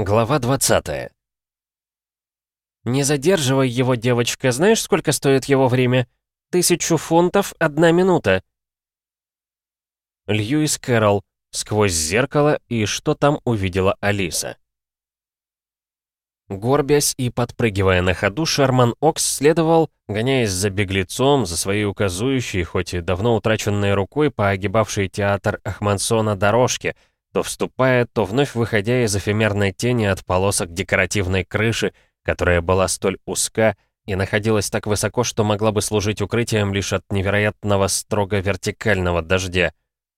Глава 20 «Не задерживай его, девочка. Знаешь, сколько стоит его время? Тысячу фунтов, одна минута». Льюис Кэрролл. Сквозь зеркало и что там увидела Алиса. Горбясь и подпрыгивая на ходу, Шерман Окс следовал, гоняясь за беглецом, за своей указующей, хоть и давно утраченной рукой по огибавшей театр Ахмансона дорожке, то вступая, то вновь выходя из эфемерной тени от полосок декоративной крыши, которая была столь узка и находилась так высоко, что могла бы служить укрытием лишь от невероятного строго вертикального дождя.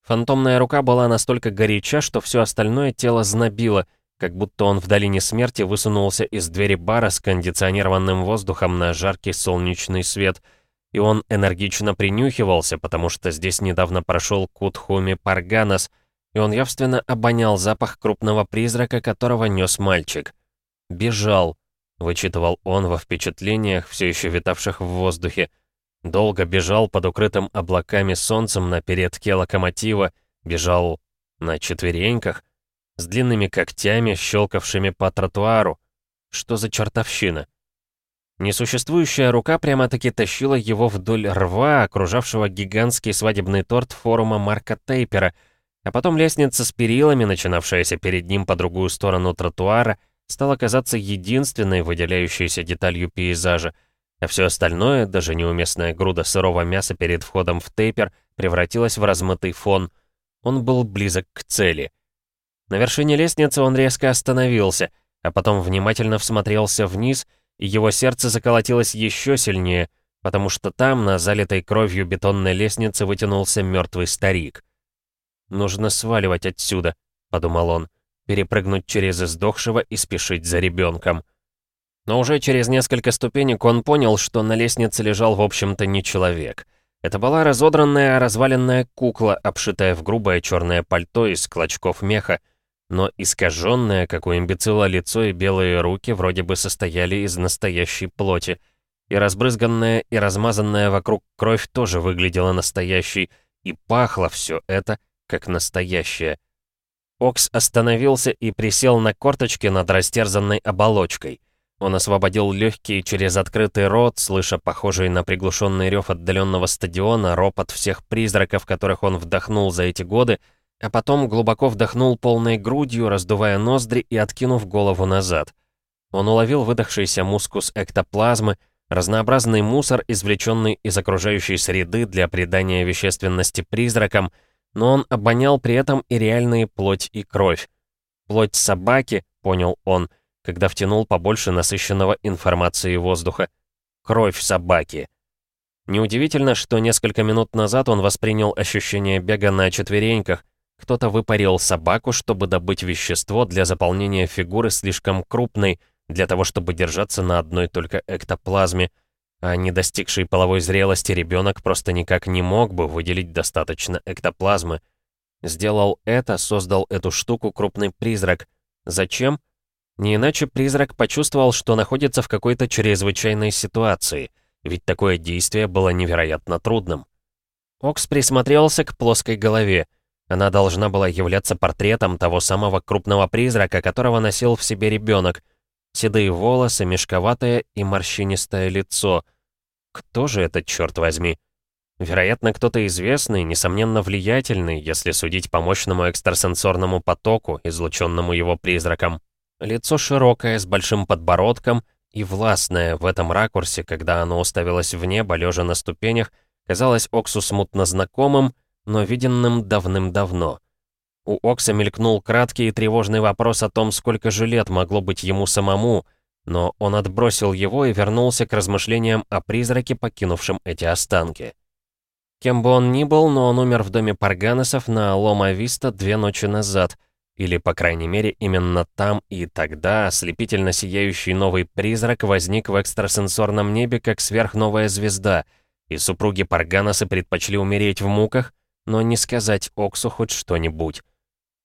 Фантомная рука была настолько горяча, что все остальное тело знобило — как будто он в долине смерти высунулся из двери бара с кондиционированным воздухом на жаркий солнечный свет, и он энергично принюхивался, потому что здесь недавно прошел Кутхуми Парганас, и он явственно обонял запах крупного призрака, которого нес мальчик. «Бежал», — вычитывал он во впечатлениях, все еще витавших в воздухе. Долго бежал под укрытым облаками солнцем на передке локомотива, бежал на четвереньках, с длинными когтями, щелкавшими по тротуару. Что за чертовщина? Несуществующая рука прямо-таки тащила его вдоль рва, окружавшего гигантский свадебный торт форума Марка Тейпера, а потом лестница с перилами, начинавшаяся перед ним по другую сторону тротуара, стала казаться единственной выделяющейся деталью пейзажа, а все остальное, даже неуместная груда сырого мяса перед входом в Тейпер, превратилась в размытый фон. Он был близок к цели — на вершине лестницы он резко остановился, а потом внимательно всмотрелся вниз, и его сердце заколотилось еще сильнее, потому что там, на залитой кровью бетонной лестнице, вытянулся мертвый старик. «Нужно сваливать отсюда», — подумал он, перепрыгнуть через издохшего и спешить за ребенком. Но уже через несколько ступенек он понял, что на лестнице лежал, в общем-то, не человек. Это была разодранная, разваленная кукла, обшитая в грубое черное пальто из клочков меха, но искаженное, как у имбецила лицо и белые руки вроде бы состояли из настоящей плоти. И разбрызганная и размазанная вокруг кровь тоже выглядела настоящей, и пахло все это, как настоящее. Окс остановился и присел на корточки над растерзанной оболочкой. Он освободил легкие через открытый рот, слыша похожий на приглушенный рев отдаленного стадиона ропот всех призраков, которых он вдохнул за эти годы, а потом глубоко вдохнул полной грудью, раздувая ноздри и откинув голову назад. Он уловил выдохшийся мускус эктоплазмы, разнообразный мусор, извлеченный из окружающей среды для придания вещественности призракам, но он обонял при этом и реальные плоть и кровь. Плоть собаки, понял он, когда втянул побольше насыщенного информации воздуха. Кровь собаки. Неудивительно, что несколько минут назад он воспринял ощущение бега на четвереньках, кто-то выпарил собаку, чтобы добыть вещество для заполнения фигуры слишком крупной, для того, чтобы держаться на одной только эктоплазме, а не достигший половой зрелости ребенок просто никак не мог бы выделить достаточно эктоплазмы. Сделал это, создал эту штуку крупный призрак. Зачем? Не иначе призрак почувствовал, что находится в какой-то чрезвычайной ситуации, ведь такое действие было невероятно трудным. Окс присмотрелся к плоской голове — она должна была являться портретом того самого крупного призрака, которого носил в себе ребенок. Седые волосы, мешковатое и морщинистое лицо. Кто же это, черт возьми? Вероятно, кто-то известный, несомненно влиятельный, если судить по мощному экстрасенсорному потоку, излученному его призраком. Лицо широкое, с большим подбородком и властное в этом ракурсе, когда оно уставилось в небо, лежа на ступенях, казалось Оксу смутно знакомым, но виденным давным-давно. У Окса мелькнул краткий и тревожный вопрос о том, сколько же лет могло быть ему самому, но он отбросил его и вернулся к размышлениям о призраке, покинувшем эти останки. Кем бы он ни был, но он умер в доме Парганесов на Лома-Виста две ночи назад, или, по крайней мере, именно там и тогда ослепительно сияющий новый призрак возник в экстрасенсорном небе как сверхновая звезда, и супруги Парганесы предпочли умереть в муках, но не сказать Оксу хоть что-нибудь.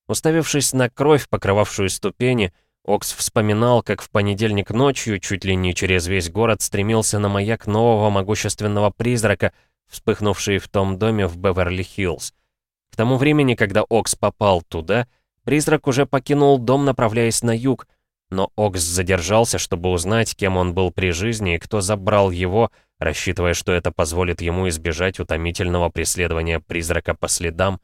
Уставившись на кровь, покрывавшую ступени, Окс вспоминал, как в понедельник ночью, чуть ли не через весь город, стремился на маяк нового могущественного призрака, вспыхнувший в том доме в Беверли-Хиллз. К тому времени, когда Окс попал туда, призрак уже покинул дом, направляясь на юг, Но Окс задержался, чтобы узнать, кем он был при жизни и кто забрал его, рассчитывая, что это позволит ему избежать утомительного преследования призрака по следам.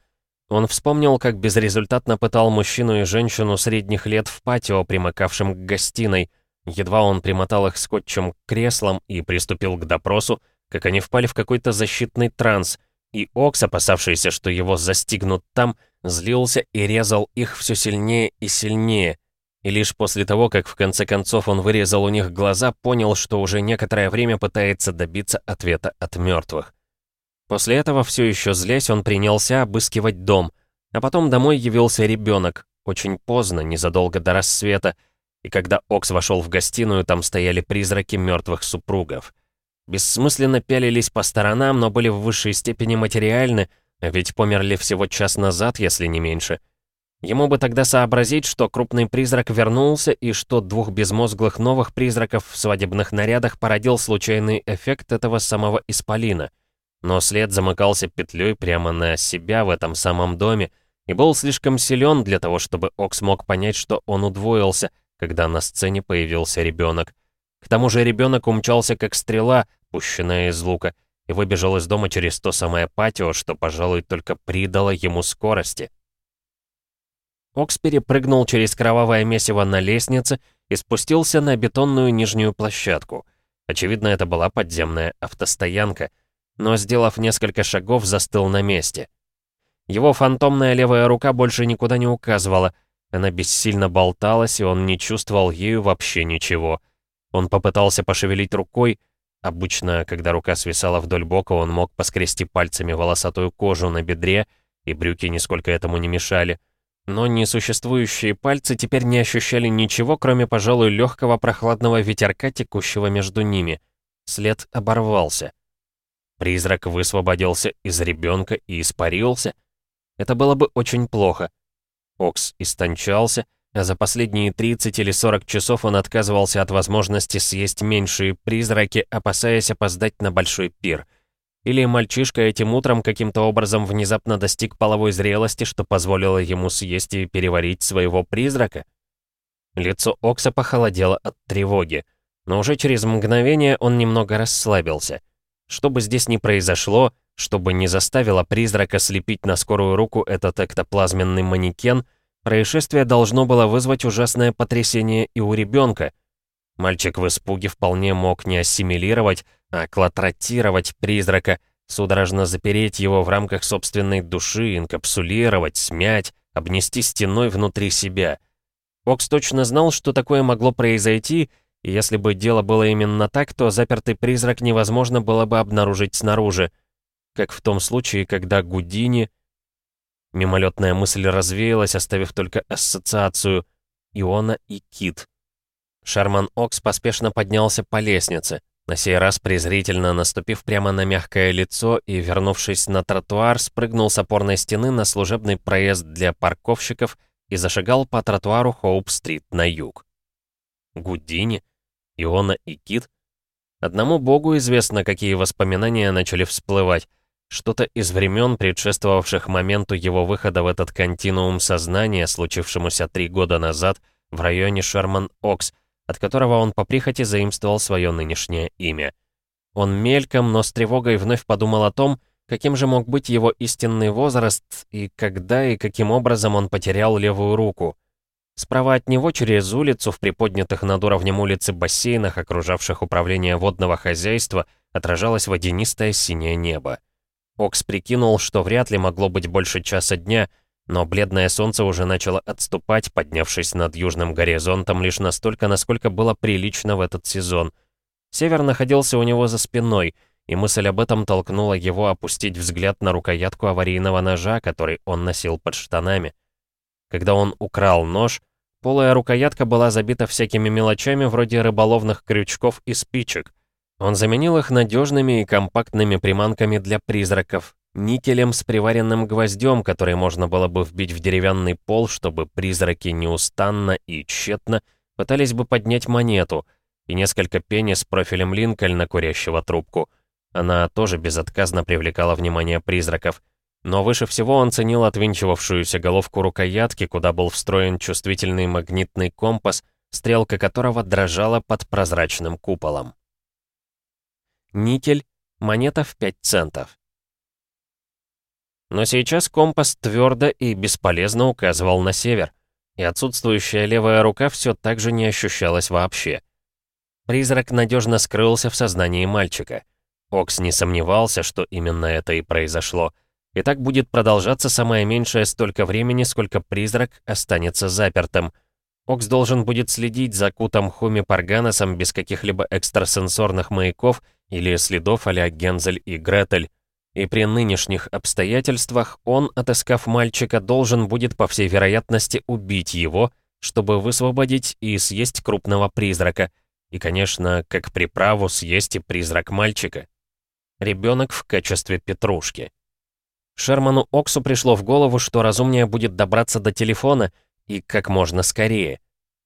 Он вспомнил, как безрезультатно пытал мужчину и женщину средних лет в патио, примыкавшем к гостиной. Едва он примотал их скотчем к креслам и приступил к допросу, как они впали в какой-то защитный транс, и Окс, опасавшийся, что его застигнут там, злился и резал их все сильнее и сильнее, и лишь после того, как в конце концов он вырезал у них глаза, понял, что уже некоторое время пытается добиться ответа от мертвых. После этого, все еще злясь, он принялся обыскивать дом, а потом домой явился ребенок, очень поздно, незадолго до рассвета, и когда Окс вошел в гостиную, там стояли призраки мертвых супругов. Бессмысленно пялились по сторонам, но были в высшей степени материальны, а ведь померли всего час назад, если не меньше — Ему бы тогда сообразить, что крупный призрак вернулся и что двух безмозглых новых призраков в свадебных нарядах породил случайный эффект этого самого исполина. Но след замыкался петлей прямо на себя в этом самом доме и был слишком силен для того, чтобы Окс мог понять, что он удвоился, когда на сцене появился ребенок. К тому же ребенок умчался как стрела, пущенная из лука, и выбежал из дома через то самое патио, что, пожалуй, только придало ему скорости. Окс перепрыгнул через кровавое месиво на лестнице и спустился на бетонную нижнюю площадку. Очевидно, это была подземная автостоянка, но, сделав несколько шагов, застыл на месте. Его фантомная левая рука больше никуда не указывала, она бессильно болталась, и он не чувствовал ею вообще ничего. Он попытался пошевелить рукой, обычно, когда рука свисала вдоль бока, он мог поскрести пальцами волосатую кожу на бедре, и брюки нисколько этому не мешали — но несуществующие пальцы теперь не ощущали ничего, кроме, пожалуй, легкого прохладного ветерка, текущего между ними. След оборвался. Призрак высвободился из ребенка и испарился. Это было бы очень плохо. Окс истончался, а за последние 30 или 40 часов он отказывался от возможности съесть меньшие призраки, опасаясь опоздать на большой пир — или мальчишка этим утром каким-то образом внезапно достиг половой зрелости, что позволило ему съесть и переварить своего призрака? Лицо Окса похолодело от тревоги, но уже через мгновение он немного расслабился. Что бы здесь ни произошло, чтобы не заставило призрака слепить на скорую руку этот эктоплазменный манекен, происшествие должно было вызвать ужасное потрясение и у ребенка. Мальчик в испуге вполне мог не ассимилировать, Аклатротировать призрака, судорожно запереть его в рамках собственной души, инкапсулировать, смять, обнести стеной внутри себя. Окс точно знал, что такое могло произойти, и если бы дело было именно так, то запертый призрак невозможно было бы обнаружить снаружи. Как в том случае, когда Гудини... Мимолетная мысль развеялась, оставив только ассоциацию Иона и Кит. Шарман Окс поспешно поднялся по лестнице. На сей раз презрительно наступив прямо на мягкое лицо и, вернувшись на тротуар, спрыгнул с опорной стены на служебный проезд для парковщиков и зашагал по тротуару Хоуп-стрит на юг. Гудини, Иона и Кит. Одному богу известно, какие воспоминания начали всплывать. Что-то из времен, предшествовавших моменту его выхода в этот континуум сознания, случившемуся три года назад в районе Шерман-Окс, от которого он по прихоти заимствовал свое нынешнее имя. Он мельком, но с тревогой вновь подумал о том, каким же мог быть его истинный возраст и когда и каким образом он потерял левую руку. Справа от него через улицу в приподнятых над уровнем улицы бассейнах, окружавших управление водного хозяйства, отражалось водянистое синее небо. Окс прикинул, что вряд ли могло быть больше часа дня — но бледное солнце уже начало отступать, поднявшись над южным горизонтом лишь настолько, насколько было прилично в этот сезон. Север находился у него за спиной, и мысль об этом толкнула его опустить взгляд на рукоятку аварийного ножа, который он носил под штанами. Когда он украл нож, полая рукоятка была забита всякими мелочами вроде рыболовных крючков и спичек. Он заменил их надежными и компактными приманками для призраков, никелем с приваренным гвоздем, который можно было бы вбить в деревянный пол, чтобы призраки неустанно и тщетно пытались бы поднять монету, и несколько пени с профилем Линкольна, курящего трубку. Она тоже безотказно привлекала внимание призраков. Но выше всего он ценил отвинчивавшуюся головку рукоятки, куда был встроен чувствительный магнитный компас, стрелка которого дрожала под прозрачным куполом. Никель, монета в 5 центов. Но сейчас компас твердо и бесполезно указывал на север, и отсутствующая левая рука все так же не ощущалась вообще. Призрак надежно скрылся в сознании мальчика. Окс не сомневался, что именно это и произошло. И так будет продолжаться самое меньшее столько времени, сколько призрак останется запертым. Окс должен будет следить за Кутом Хуми Парганосом без каких-либо экстрасенсорных маяков или следов а Гензель и Гретель. И при нынешних обстоятельствах он, отыскав мальчика, должен будет, по всей вероятности, убить его, чтобы высвободить и съесть крупного призрака. И, конечно, как приправу съесть и призрак мальчика. Ребенок в качестве петрушки. Шерману Оксу пришло в голову, что разумнее будет добраться до телефона и как можно скорее.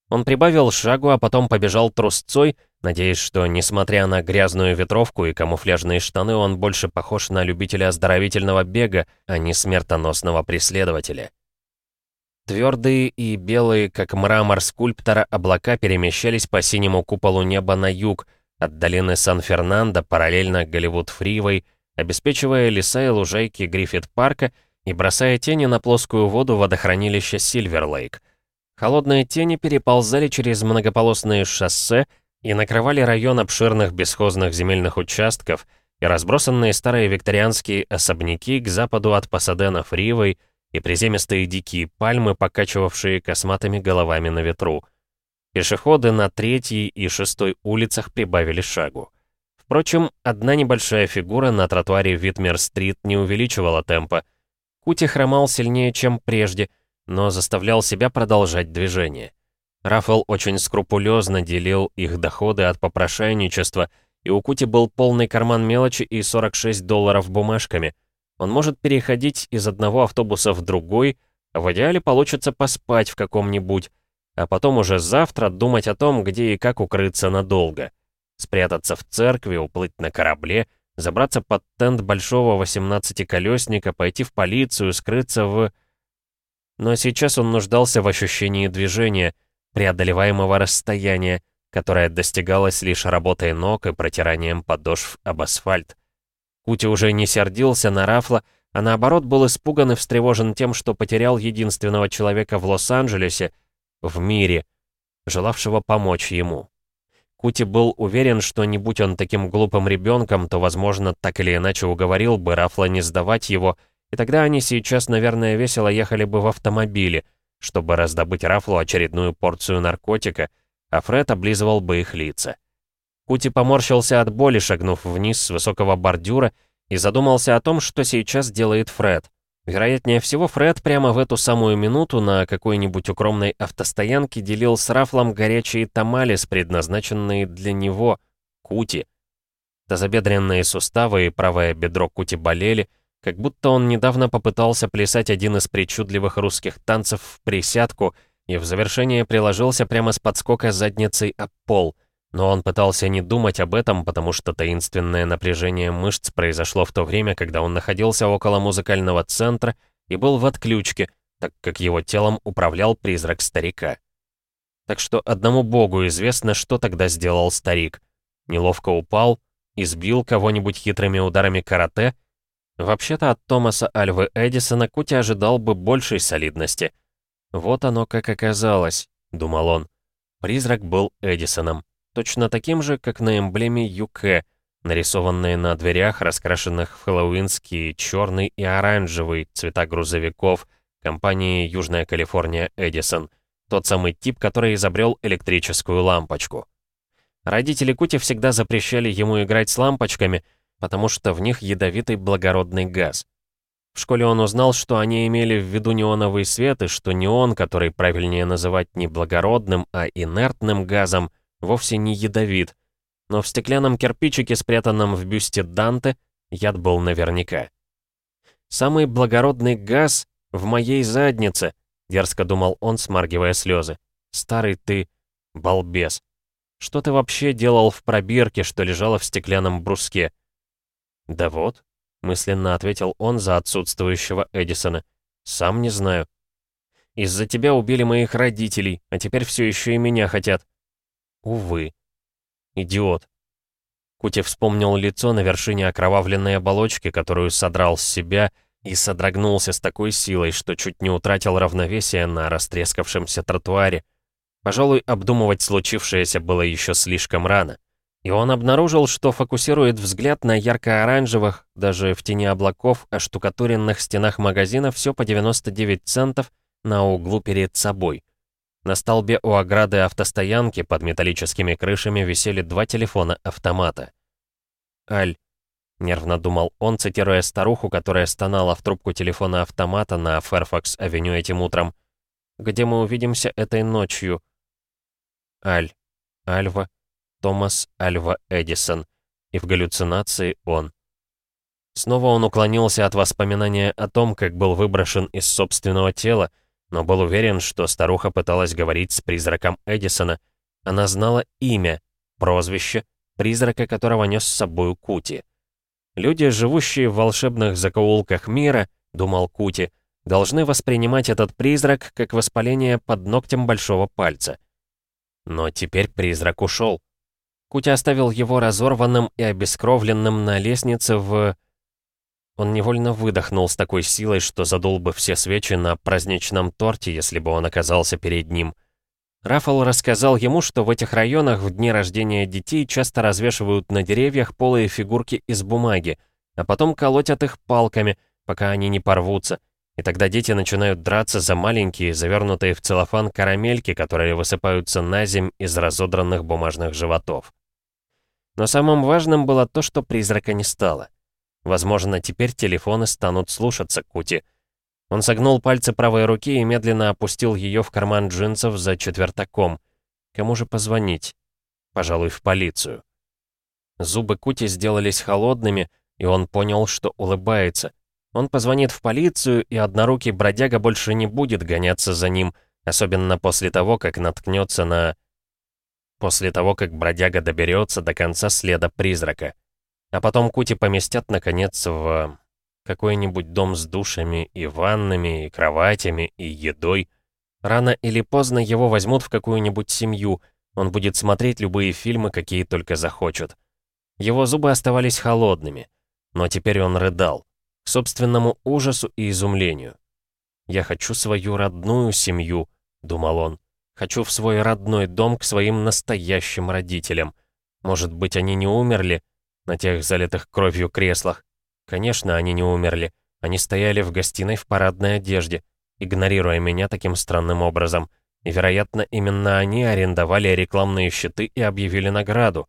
Он прибавил шагу, а потом побежал трусцой, надеясь, что, несмотря на грязную ветровку и камуфляжные штаны, он больше похож на любителя оздоровительного бега, а не смертоносного преследователя. Твердые и белые, как мрамор скульптора, облака перемещались по синему куполу неба на юг, от долины Сан-Фернандо параллельно Голливуд-Фривой, обеспечивая леса и лужайки Гриффит-парка и бросая тени на плоскую воду водохранилища Сильвер-Лейк — Холодные тени переползали через многополосные шоссе и накрывали район обширных бесхозных земельных участков и разбросанные старые викторианские особняки к западу от Пасадена Фривой и приземистые дикие пальмы, покачивавшие косматыми головами на ветру. Пешеходы на третьей и шестой улицах прибавили шагу. Впрочем, одна небольшая фигура на тротуаре Витмер-стрит не увеличивала темпа. Кути хромал сильнее, чем прежде — но заставлял себя продолжать движение. Раффл очень скрупулезно делил их доходы от попрошайничества, и у Кути был полный карман мелочи и 46 долларов бумажками. Он может переходить из одного автобуса в другой, а в идеале получится поспать в каком-нибудь, а потом уже завтра думать о том, где и как укрыться надолго. Спрятаться в церкви, уплыть на корабле, забраться под тент большого 18-колесника, пойти в полицию, скрыться в... Но сейчас он нуждался в ощущении движения, преодолеваемого расстояния, которое достигалось лишь работой ног и протиранием подошв об асфальт. Кути уже не сердился на Рафла, а наоборот был испуган и встревожен тем, что потерял единственного человека в Лос-Анджелесе, в мире, желавшего помочь ему. Кути был уверен, что не будь он таким глупым ребенком, то, возможно, так или иначе уговорил бы Рафла не сдавать его и тогда они сейчас, наверное, весело ехали бы в автомобиле, чтобы раздобыть Рафлу очередную порцию наркотика, а Фред облизывал бы их лица. Кути поморщился от боли, шагнув вниз с высокого бордюра, и задумался о том, что сейчас делает Фред. Вероятнее всего, Фред прямо в эту самую минуту на какой-нибудь укромной автостоянке делил с Рафлом горячие тамалис, предназначенные для него, Кути. Тазобедренные суставы и правое бедро Кути болели, как будто он недавно попытался плясать один из причудливых русских танцев в присядку и в завершение приложился прямо с подскока задницей об пол. Но он пытался не думать об этом, потому что таинственное напряжение мышц произошло в то время, когда он находился около музыкального центра и был в отключке, так как его телом управлял призрак старика. Так что одному богу известно, что тогда сделал старик. Неловко упал, избил кого-нибудь хитрыми ударами карате — Вообще-то от Томаса Альвы Эдисона Кути ожидал бы большей солидности. Вот оно как оказалось, думал он. Призрак был Эдисоном, точно таким же, как на эмблеме ЮК, нарисованные на дверях, раскрашенных в хэллоуинские черный и оранжевый цвета грузовиков компании Южная Калифорния Эдисон, тот самый тип, который изобрел электрическую лампочку. Родители Кути всегда запрещали ему играть с лампочками — потому что в них ядовитый благородный газ. В школе он узнал, что они имели в виду неоновый свет, и что неон, который правильнее называть не благородным, а инертным газом, вовсе не ядовит. Но в стеклянном кирпичике, спрятанном в бюсте Данте, яд был наверняка. «Самый благородный газ в моей заднице», — дерзко думал он, смаргивая слезы. «Старый ты, балбес. Что ты вообще делал в пробирке, что лежала в стеклянном бруске?» «Да вот», — мысленно ответил он за отсутствующего Эдисона. «Сам не знаю». Из-за тебя убили моих родителей, а теперь все еще и меня хотят». «Увы». «Идиот». Кути вспомнил лицо на вершине окровавленной оболочки, которую содрал с себя, и содрогнулся с такой силой, что чуть не утратил равновесие на растрескавшемся тротуаре. Пожалуй, обдумывать случившееся было еще слишком рано. И он обнаружил, что фокусирует взгляд на ярко-оранжевых, даже в тени облаков, оштукатуренных стенах магазина все по 99 центов на углу перед собой. На столбе у ограды автостоянки под металлическими крышами висели два телефона-автомата. «Аль», — нервно думал он, цитируя старуху, которая стонала в трубку телефона-автомата на Фэрфакс-авеню этим утром. «Где мы увидимся этой ночью?» «Аль, Альва, Томас Альва Эдисон, и в галлюцинации он. Снова он уклонился от воспоминания о том, как был выброшен из собственного тела, но был уверен, что старуха пыталась говорить с призраком Эдисона. Она знала имя, прозвище, призрака которого нес с собой Кути. Люди, живущие в волшебных закоулках мира, думал Кути, должны воспринимать этот призрак как воспаление под ногтем большого пальца. Но теперь призрак ушел. Кутя оставил его разорванным и обескровленным на лестнице в... Он невольно выдохнул с такой силой, что задул бы все свечи на праздничном торте, если бы он оказался перед ним. Рафал рассказал ему, что в этих районах в дни рождения детей часто развешивают на деревьях полые фигурки из бумаги, а потом колотят их палками, пока они не порвутся, и тогда дети начинают драться за маленькие, завернутые в целлофан карамельки, которые высыпаются на земь из разодранных бумажных животов. Но самым важным было то, что призрака не стало. Возможно, теперь телефоны станут слушаться Кути. Он согнул пальцы правой руки и медленно опустил ее в карман джинсов за четвертаком. Кому же позвонить? Пожалуй, в полицию. Зубы Кути сделались холодными, и он понял, что улыбается. Он позвонит в полицию, и однорукий бродяга больше не будет гоняться за ним, особенно после того, как наткнется на... После того, как бродяга доберется до конца следа призрака. А потом Кути поместят, наконец, в какой-нибудь дом с душами и ваннами, и кроватями, и едой. Рано или поздно его возьмут в какую-нибудь семью, он будет смотреть любые фильмы, какие только захочет. Его зубы оставались холодными, но теперь он рыдал к собственному ужасу и изумлению. «Я хочу свою родную семью», — думал он. «Хочу в свой родной дом к своим настоящим родителям. Может быть, они не умерли на тех залитых кровью креслах? Конечно, они не умерли. Они стояли в гостиной в парадной одежде, игнорируя меня таким странным образом. И, вероятно, именно они арендовали рекламные щиты и объявили награду.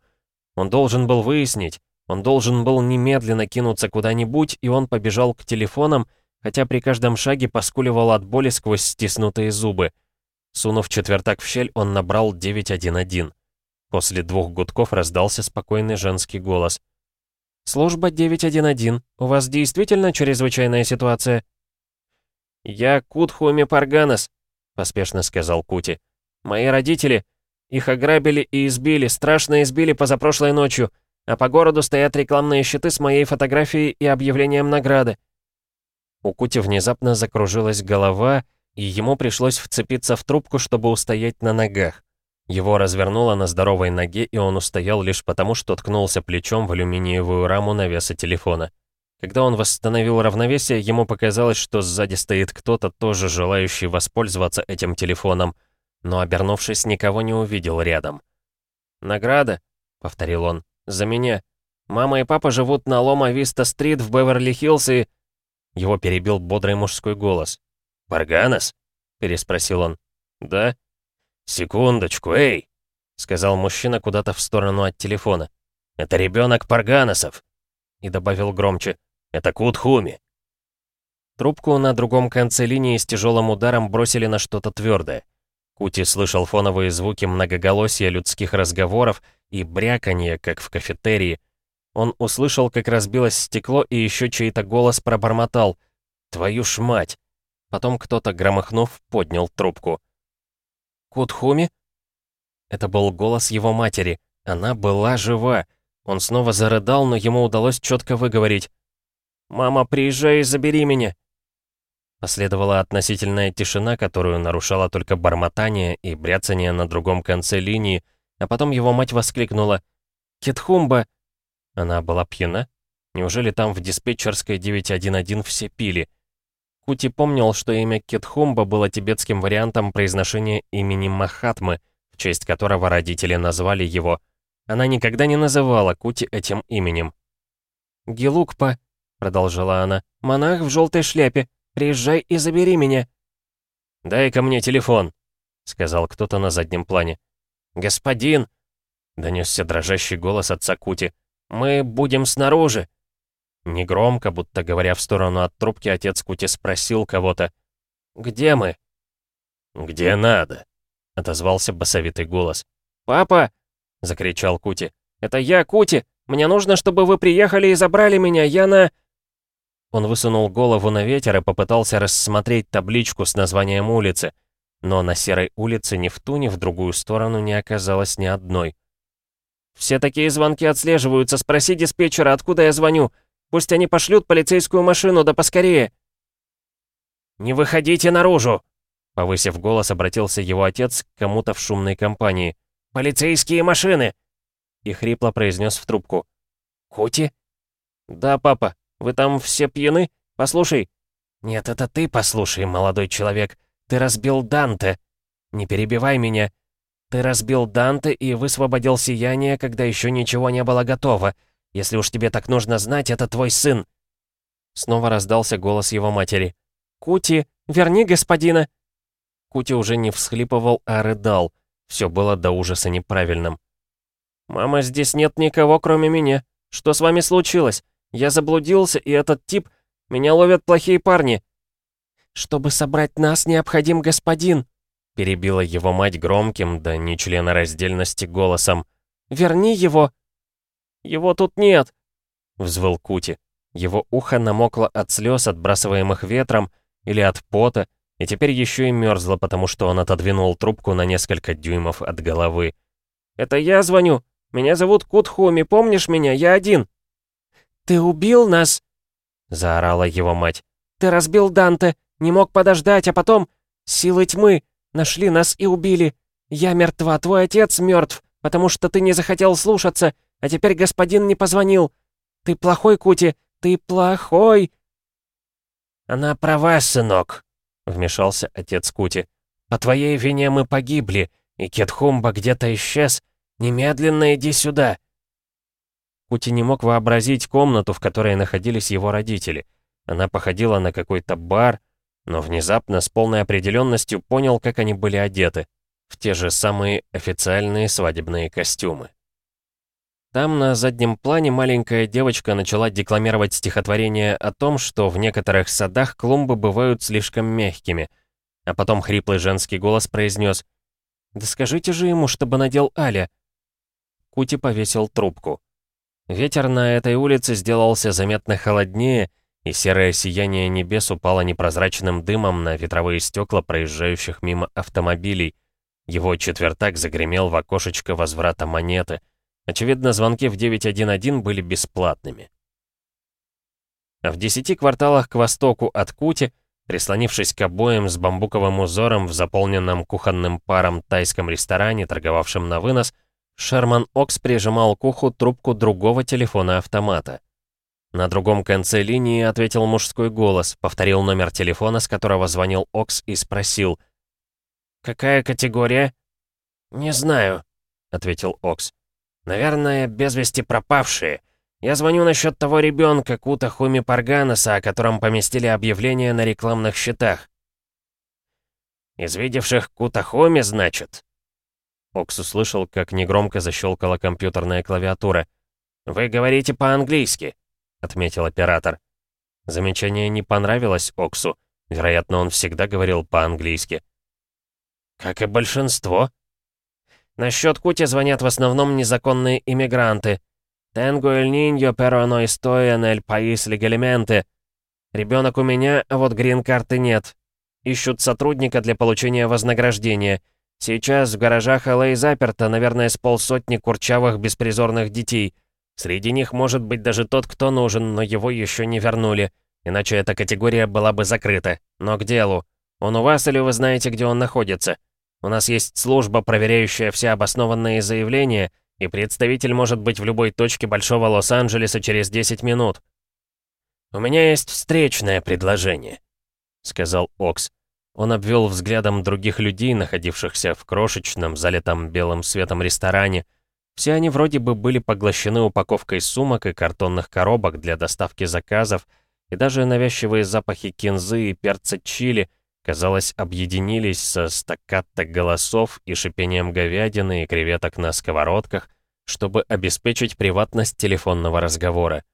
Он должен был выяснить, он должен был немедленно кинуться куда-нибудь, и он побежал к телефонам, хотя при каждом шаге поскуливал от боли сквозь стиснутые зубы. Сунув четвертак в щель, он набрал 911. После двух гудков раздался спокойный женский голос. «Служба 911. У вас действительно чрезвычайная ситуация?» «Я Кутхуми Парганас», — поспешно сказал Кути. «Мои родители, их ограбили и избили, страшно избили позапрошлой ночью а по городу стоят рекламные щиты с моей фотографией и объявлением награды». У Кути внезапно закружилась голова, и ему пришлось вцепиться в трубку, чтобы устоять на ногах. Его развернуло на здоровой ноге, и он устоял лишь потому, что ткнулся плечом в алюминиевую раму навеса телефона. Когда он восстановил равновесие, ему показалось, что сзади стоит кто-то, тоже желающий воспользоваться этим телефоном, но, обернувшись, никого не увидел рядом. «Награда», — повторил он. За меня. Мама и папа живут на Лома-Виста-стрит в Беверли-Хиллз и...» Его перебил бодрый мужской голос. «Парганас?» — переспросил он. «Да?» «Секундочку, эй!» — сказал мужчина куда-то в сторону от телефона. «Это ребенок Парганасов!» И добавил громче. «Это Кутхуми!» Трубку на другом конце линии с тяжелым ударом бросили на что-то твердое. Кути слышал фоновые звуки многоголосия людских разговоров и бряканье, как в кафетерии. Он услышал, как разбилось стекло, и еще чей-то голос пробормотал. «Твою ж мать!» Потом кто-то, громыхнув, поднял трубку. «Кутхуми?» Это был голос его матери. Она была жива. Он снова зарыдал, но ему удалось четко выговорить. «Мама, приезжай и забери меня!» Последовала относительная тишина, которую нарушало только бормотание и бряцание на другом конце линии, а потом его мать воскликнула «Кетхумба!» Она была пьяна? Неужели там в диспетчерской 911 все пили? Кути помнил, что имя Кетхумба было тибетским вариантом произношения имени Махатмы, в честь которого родители назвали его. Она никогда не называла Кути этим именем. «Гелукпа», — продолжила она, — «монах в желтой шляпе. Приезжай и забери меня». «Дай-ка мне телефон», — сказал кто-то на заднем плане. «Господин!» — донесся дрожащий голос отца Кути. «Мы будем снаружи!» Негромко, будто говоря в сторону от трубки, отец Кути спросил кого-то. «Где мы?» «Где надо», — отозвался басовитый голос. «Папа!» — закричал Кути. «Это я, Кути! Мне нужно, чтобы вы приехали и забрали меня, я на...» Он высунул голову на ветер и попытался рассмотреть табличку с названием улицы, но на серой улице ни в ту, ни в другую сторону не оказалось ни одной. «Все такие звонки отслеживаются, спроси диспетчера, откуда я звоню. Пусть они пошлют полицейскую машину, да поскорее!» «Не выходите наружу!» Повысив голос, обратился его отец к кому-то в шумной компании. «Полицейские машины!» И хрипло произнес в трубку. «Кути?» «Да, папа», вы там все пьяны? Послушай». «Нет, это ты послушай, молодой человек. Ты разбил Данте. Не перебивай меня. Ты разбил Данте и высвободил сияние, когда еще ничего не было готово. Если уж тебе так нужно знать, это твой сын». Снова раздался голос его матери. «Кути, верни господина!» Кути уже не всхлипывал, а рыдал. Все было до ужаса неправильным. «Мама, здесь нет никого, кроме меня. Что с вами случилось? Я заблудился, и этот тип... Меня ловят плохие парни». «Чтобы собрать нас, необходим господин», — перебила его мать громким, да нечленораздельности голосом. «Верни его!» «Его тут нет!» — взвыл Кути. Его ухо намокло от слез, отбрасываемых ветром, или от пота, и теперь еще и мерзло, потому что он отодвинул трубку на несколько дюймов от головы. «Это я звоню. Меня зовут Кутхуми, помнишь меня? Я один!» «Ты убил нас!» — заорала его мать. «Ты разбил Данте, не мог подождать, а потом... Силы тьмы нашли нас и убили. Я мертва, твой отец мертв, потому что ты не захотел слушаться, а теперь господин не позвонил. Ты плохой, Кути, ты плохой!» «Она права, сынок», — вмешался отец Кути. «По твоей вине мы погибли, и Кетхумба где-то исчез. Немедленно иди сюда!» Кути не мог вообразить комнату, в которой находились его родители. Она походила на какой-то бар, но внезапно с полной определенностью понял, как они были одеты. В те же самые официальные свадебные костюмы. Там на заднем плане маленькая девочка начала декламировать стихотворение о том, что в некоторых садах клумбы бывают слишком мягкими. А потом хриплый женский голос произнес «Да скажите же ему, чтобы надел Аля». Кути повесил трубку. Ветер на этой улице сделался заметно холоднее, и серое сияние небес упало непрозрачным дымом на ветровые стекла проезжающих мимо автомобилей. Его четвертак загремел в окошечко возврата монеты. Очевидно, звонки в 911 были бесплатными. А в десяти кварталах к востоку от Кути, прислонившись к обоям с бамбуковым узором в заполненном кухонным паром тайском ресторане, торговавшем на вынос, Шерман Окс прижимал к уху трубку другого телефона-автомата. На другом конце линии ответил мужской голос, повторил номер телефона, с которого звонил Окс и спросил. «Какая категория?» «Не знаю», — ответил Окс. «Наверное, без вести пропавшие. Я звоню насчет того ребенка Кута Хуми Парганаса, о котором поместили объявление на рекламных счетах». «Из видевших Кута Хуми, значит?» Окс услышал, как негромко защелкала компьютерная клавиатура. «Вы говорите по-английски», — отметил оператор. Замечание не понравилось Оксу. Вероятно, он всегда говорил по-английски. «Как и большинство». «Насчет Кути звонят в основном незаконные иммигранты. Тенго эль ниньо no estoy en el país legalmente. Ребенок у меня, а вот грин-карты нет. Ищут сотрудника для получения вознаграждения». Сейчас в гаражах Л.А. заперто, наверное, с полсотни курчавых беспризорных детей. Среди них может быть даже тот, кто нужен, но его еще не вернули. Иначе эта категория была бы закрыта. Но к делу. Он у вас или вы знаете, где он находится? У нас есть служба, проверяющая все обоснованные заявления, и представитель может быть в любой точке Большого Лос-Анджелеса через 10 минут. «У меня есть встречное предложение», — сказал Окс. Он обвел взглядом других людей, находившихся в крошечном, залитом белым светом ресторане. Все они вроде бы были поглощены упаковкой сумок и картонных коробок для доставки заказов, и даже навязчивые запахи кинзы и перца чили, казалось, объединились со стаккато голосов и шипением говядины и креветок на сковородках, чтобы обеспечить приватность телефонного разговора.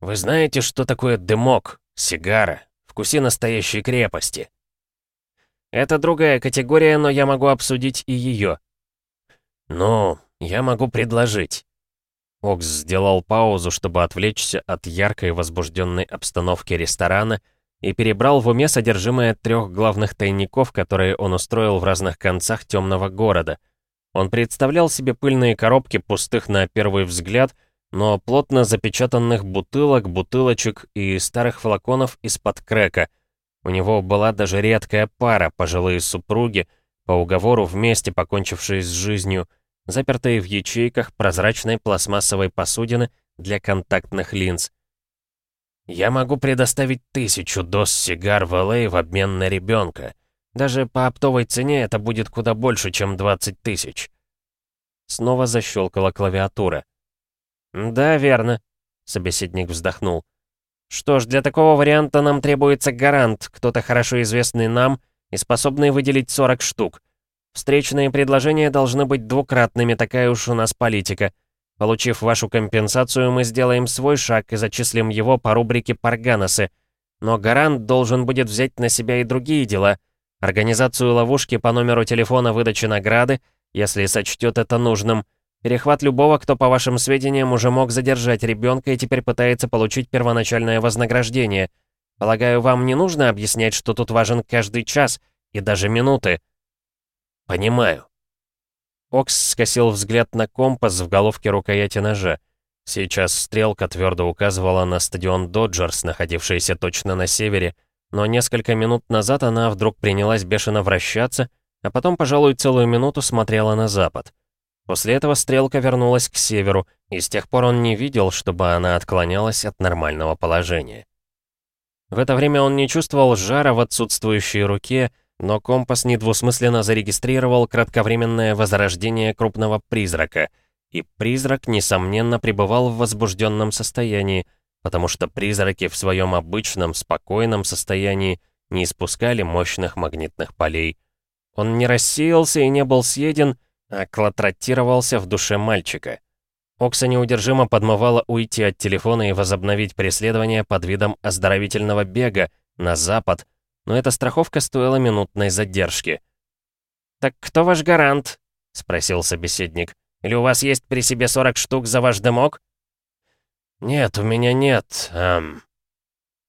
«Вы знаете, что такое дымок, сигара, вкуси настоящей крепости?» «Это другая категория, но я могу обсудить и ее». «Ну, я могу предложить». Окс сделал паузу, чтобы отвлечься от яркой возбужденной обстановки ресторана и перебрал в уме содержимое трех главных тайников, которые он устроил в разных концах темного города. Он представлял себе пыльные коробки пустых на первый взгляд, но плотно запечатанных бутылок, бутылочек и старых флаконов из-под крека. У него была даже редкая пара, пожилые супруги, по уговору вместе покончившие с жизнью, запертые в ячейках прозрачной пластмассовой посудины для контактных линз. «Я могу предоставить тысячу доз сигар в Л.А. в обмен на ребенка. Даже по оптовой цене это будет куда больше, чем 20 тысяч». Снова защелкала клавиатура. «Да, верно», — собеседник вздохнул. «Что ж, для такого варианта нам требуется гарант, кто-то хорошо известный нам и способный выделить 40 штук. Встречные предложения должны быть двукратными, такая уж у нас политика. Получив вашу компенсацию, мы сделаем свой шаг и зачислим его по рубрике «Парганосы». Но гарант должен будет взять на себя и другие дела. Организацию ловушки по номеру телефона выдачи награды, если сочтет это нужным, Перехват любого, кто, по вашим сведениям, уже мог задержать ребенка и теперь пытается получить первоначальное вознаграждение. Полагаю, вам не нужно объяснять, что тут важен каждый час и даже минуты. Понимаю. Окс скосил взгляд на компас в головке рукояти ножа. Сейчас стрелка твердо указывала на стадион Доджерс, находившийся точно на севере, но несколько минут назад она вдруг принялась бешено вращаться, а потом, пожалуй, целую минуту смотрела на запад. После этого стрелка вернулась к северу, и с тех пор он не видел, чтобы она отклонялась от нормального положения. В это время он не чувствовал жара в отсутствующей руке, но компас недвусмысленно зарегистрировал кратковременное возрождение крупного призрака, и призрак, несомненно, пребывал в возбужденном состоянии, потому что призраки в своем обычном, спокойном состоянии не испускали мощных магнитных полей. Он не рассеялся и не был съеден, Аклотротировался в душе мальчика. Окса неудержимо подмывала уйти от телефона и возобновить преследование под видом оздоровительного бега на запад, но эта страховка стоила минутной задержки. «Так кто ваш гарант?» — спросил собеседник. «Или у вас есть при себе 40 штук за ваш дымок?» «Нет, у меня нет. Эм...»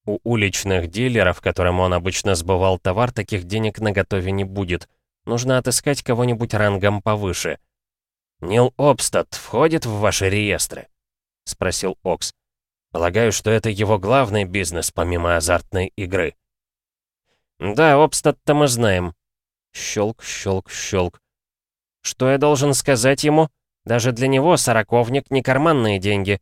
У уличных дилеров, которым он обычно сбывал товар, таких денег наготове не будет. Нужно отыскать кого-нибудь рангом повыше. «Нил Обстад входит в ваши реестры?» — спросил Окс. «Полагаю, что это его главный бизнес, помимо азартной игры». «Да, Обстад-то мы знаем». Щелк, щелк, щелк. «Что я должен сказать ему? Даже для него сороковник не карманные деньги».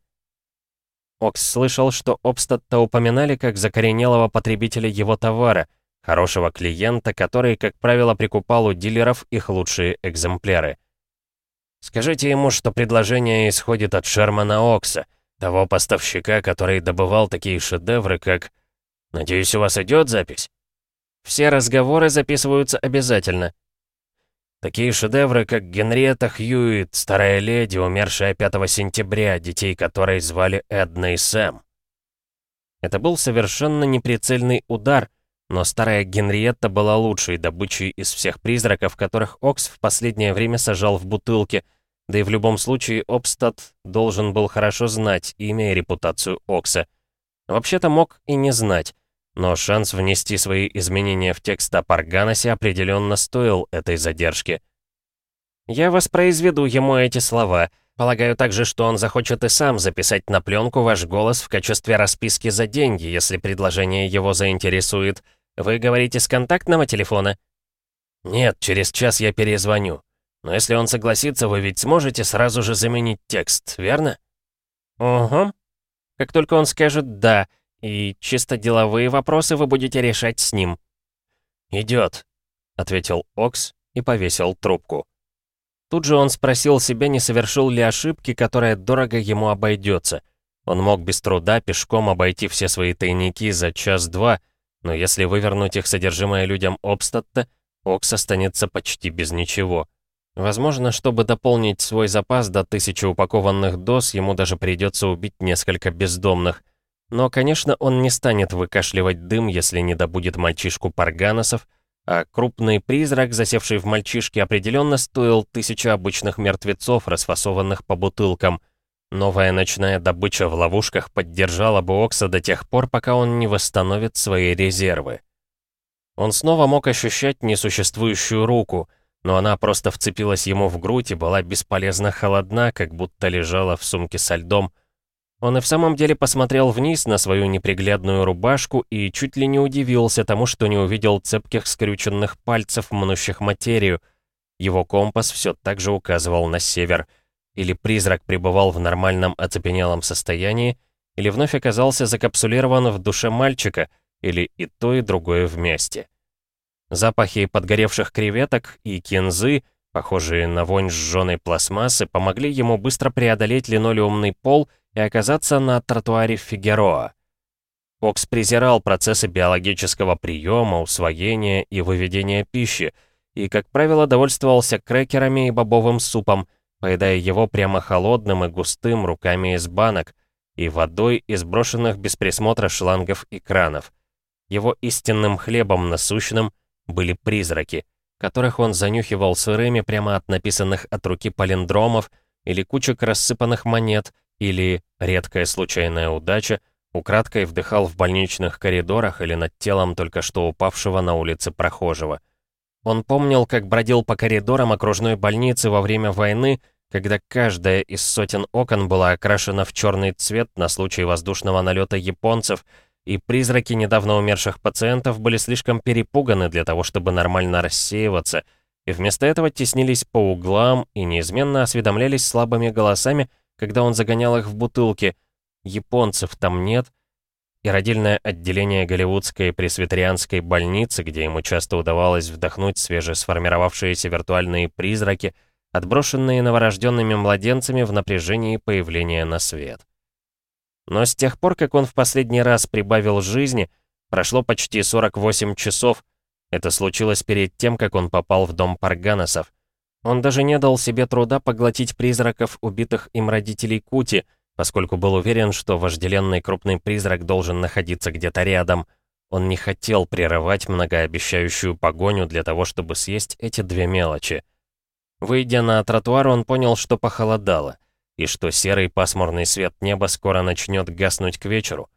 Окс слышал, что Обстад-то упоминали как закоренелого потребителя его товара — Хорошего клиента, который, как правило, прикупал у дилеров их лучшие экземпляры. Скажите ему, что предложение исходит от Шермана Окса, того поставщика, который добывал такие шедевры, как... Надеюсь, у вас идет запись? Все разговоры записываются обязательно. Такие шедевры, как Генриетта Хьюитт, старая леди, умершая 5 сентября, детей которой звали Эдна и Сэм. Это был совершенно неприцельный удар — но старая Генриетта была лучшей добычей из всех призраков, которых Окс в последнее время сажал в бутылке, да и в любом случае Обстад должен был хорошо знать имя и репутацию Окса. Вообще-то мог и не знать, но шанс внести свои изменения в текст о Парганосе определенно стоил этой задержки. «Я воспроизведу ему эти слова. Полагаю также, что он захочет и сам записать на пленку ваш голос в качестве расписки за деньги, если предложение его заинтересует. Вы говорите с контактного телефона? Нет, через час я перезвоню. Но если он согласится, вы ведь сможете сразу же заменить текст, верно? Угу. Как только он скажет «да», и чисто деловые вопросы вы будете решать с ним. «Идет», — ответил Окс и повесил трубку. Тут же он спросил себя, не совершил ли ошибки, которая дорого ему обойдется. Он мог без труда пешком обойти все свои тайники за час-два, но если вывернуть их содержимое людям Обстатта, Окс останется почти без ничего. Возможно, чтобы дополнить свой запас до тысячи упакованных доз, ему даже придется убить несколько бездомных. Но, конечно, он не станет выкашливать дым, если не добудет мальчишку Парганосов, а крупный призрак, засевший в мальчишке, определенно стоил тысячи обычных мертвецов, расфасованных по бутылкам. Новая ночная добыча в ловушках поддержала бы Окса до тех пор, пока он не восстановит свои резервы. Он снова мог ощущать несуществующую руку, но она просто вцепилась ему в грудь и была бесполезно холодна, как будто лежала в сумке со льдом, он и в самом деле посмотрел вниз на свою неприглядную рубашку и чуть ли не удивился тому, что не увидел цепких скрюченных пальцев, мнущих материю. Его компас все так же указывал на север. Или призрак пребывал в нормальном оцепенелом состоянии, или вновь оказался закапсулирован в душе мальчика, или и то, и другое вместе. Запахи подгоревших креветок и кинзы, похожие на вонь сжженной пластмассы, помогли ему быстро преодолеть линолеумный пол — и оказаться на тротуаре Фигероа. Окс презирал процессы биологического приема, усвоения и выведения пищи, и, как правило, довольствовался крекерами и бобовым супом, поедая его прямо холодным и густым руками из банок и водой из брошенных без присмотра шлангов и кранов. Его истинным хлебом насущным были призраки, которых он занюхивал сырыми прямо от написанных от руки палиндромов или кучек рассыпанных монет, или, редкая случайная удача, украдкой вдыхал в больничных коридорах или над телом только что упавшего на улице прохожего. Он помнил, как бродил по коридорам окружной больницы во время войны, когда каждая из сотен окон была окрашена в черный цвет на случай воздушного налета японцев, и призраки недавно умерших пациентов были слишком перепуганы для того, чтобы нормально рассеиваться, и вместо этого теснились по углам и неизменно осведомлялись слабыми голосами, когда он загонял их в бутылки. Японцев там нет. И родильное отделение Голливудской пресвитерианской больницы, где ему часто удавалось вдохнуть свежесформировавшиеся виртуальные призраки, отброшенные новорожденными младенцами в напряжении появления на свет. Но с тех пор, как он в последний раз прибавил жизни, прошло почти 48 часов. Это случилось перед тем, как он попал в дом Парганосов. Он даже не дал себе труда поглотить призраков убитых им родителей Кути, поскольку был уверен, что вожделенный крупный призрак должен находиться где-то рядом. Он не хотел прерывать многообещающую погоню для того, чтобы съесть эти две мелочи. Выйдя на тротуар, он понял, что похолодало, и что серый пасмурный свет неба скоро начнет гаснуть к вечеру.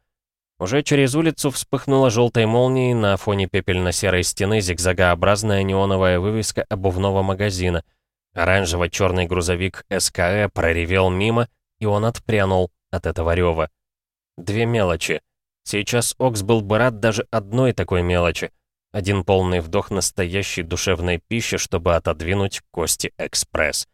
Уже через улицу вспыхнула желтой молнией на фоне пепельно-серой стены зигзагообразная неоновая вывеска обувного магазина — Оранжево-черный грузовик СКЭ проревел мимо, и он отпрянул от этого рева. Две мелочи. Сейчас Окс был бы рад даже одной такой мелочи. Один полный вдох настоящей душевной пищи, чтобы отодвинуть Кости Экспресс.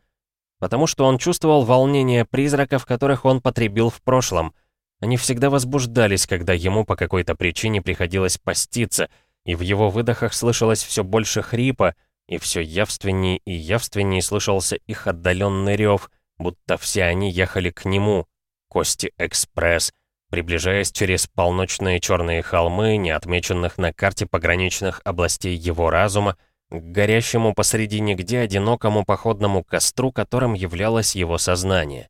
Потому что он чувствовал волнение призраков, которых он потребил в прошлом. Они всегда возбуждались, когда ему по какой-то причине приходилось поститься, и в его выдохах слышалось все больше хрипа, и все явственнее и явственнее слышался их отдаленный рев, будто все они ехали к нему, Кости-экспресс, приближаясь через полночные черные холмы, не отмеченных на карте пограничных областей его разума, к горящему посреди нигде одинокому походному костру, которым являлось его сознание.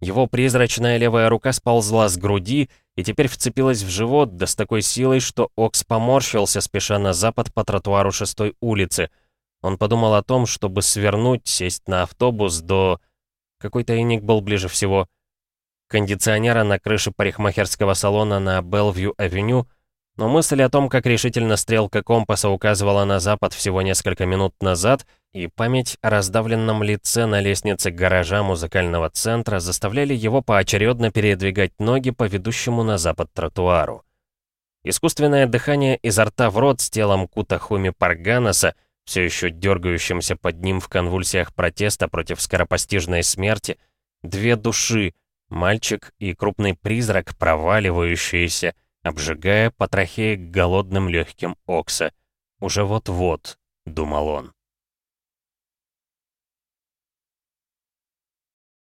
Его призрачная левая рука сползла с груди и теперь вцепилась в живот, да с такой силой, что Окс поморщился, спеша на запад по тротуару шестой улицы — он подумал о том, чтобы свернуть, сесть на автобус до... Какой тайник был ближе всего? Кондиционера на крыше парикмахерского салона на Белвью-авеню, но мысль о том, как решительно стрелка компаса указывала на запад всего несколько минут назад, и память о раздавленном лице на лестнице гаража музыкального центра заставляли его поочередно передвигать ноги по ведущему на запад тротуару. Искусственное дыхание изо рта в рот с телом Кутахуми Парганаса, все еще дергающимся под ним в конвульсиях протеста против скоропостижной смерти, две души, мальчик и крупный призрак, проваливающиеся, обжигая по трахее голодным легким Окса. Уже вот-вот, думал он.